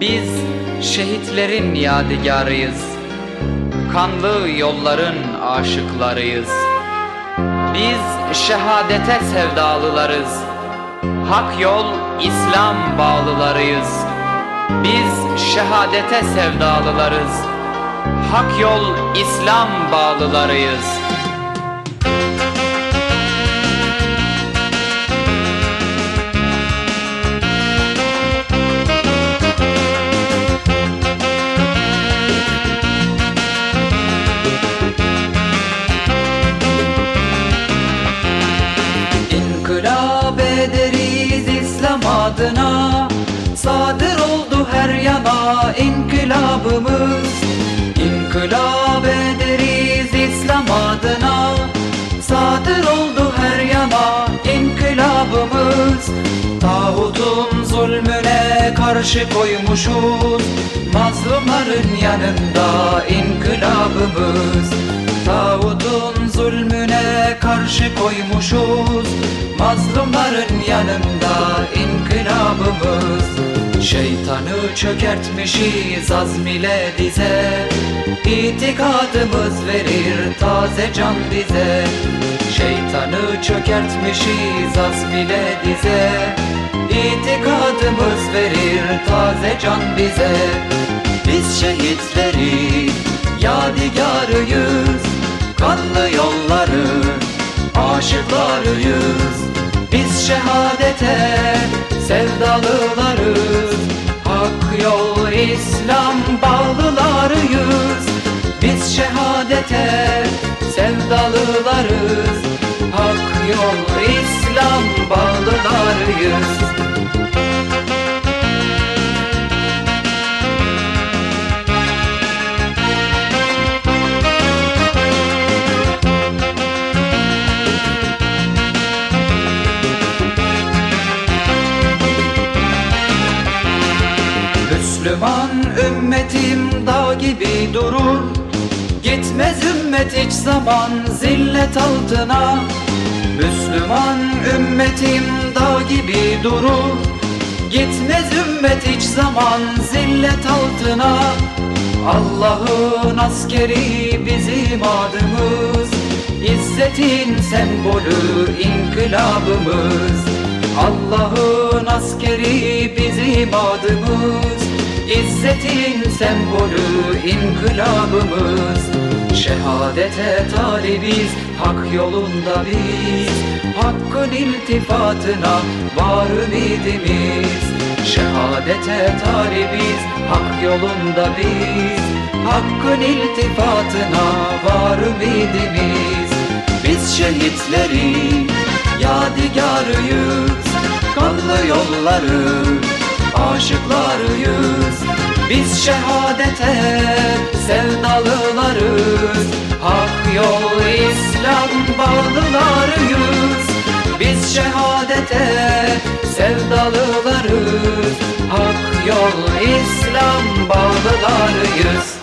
Biz şehitlerin yadigarıyız. Kanlı yolların aşıklarıyız. Biz şehadete sevdalılarız. Hak yol İslam bağlılarıyız. Biz şehadete sevdalılarız. Hak yol İslam bağlılarıyız. Sadır oldu her yana inkılabımız. İnkılap ederiz İslam adına. Sadır oldu her yana inkılabımız. Tağutun zulmüne karşı koymuşuz. Mazlumların yanında inkılabımız. Tağutun zulmüne karşı koymuşuz. Mazlumların yanında inkılabımız Şeytanı çökertmişiz azm ile dize İtikadımız verir taze can bize. Şeytanı çökertmişiz azm ile dize İtikadımız verir taze can bize. Biz şehitleri yadigarıyız. Kanlı yolların aşıklarıyız. Biz şehadete sevdalılarız sevdalılarız Hak yol İslam bağlılarıyız. Müslüman ümmetim dağ gibi durur ümmet hiç zaman zillet altına. Müslüman ümmetim dağ gibi durur Gitmez ümmet hiç zaman zillet altına. Allah'ın askeri bizim adımız. İzzetin sembolü inkılabımız. Allah'ın askeri bizim adımız. İzzetin sembolü inkılabımız Şehadete talibiz hak yolunda biz. Hakkın iltifatına var ümidimiz Şehadete talibiz hak yolunda biz. Hakkın iltifatına var ümidimiz Biz şehitleri yadigarıyız. Kanlı yolların aşıklarıyız Biz şehadete sevdalılarız. Hak yol İslam bağlılarıyız. Biz şehadete sevdalılarız. Hak yol İslam bağlılarıyız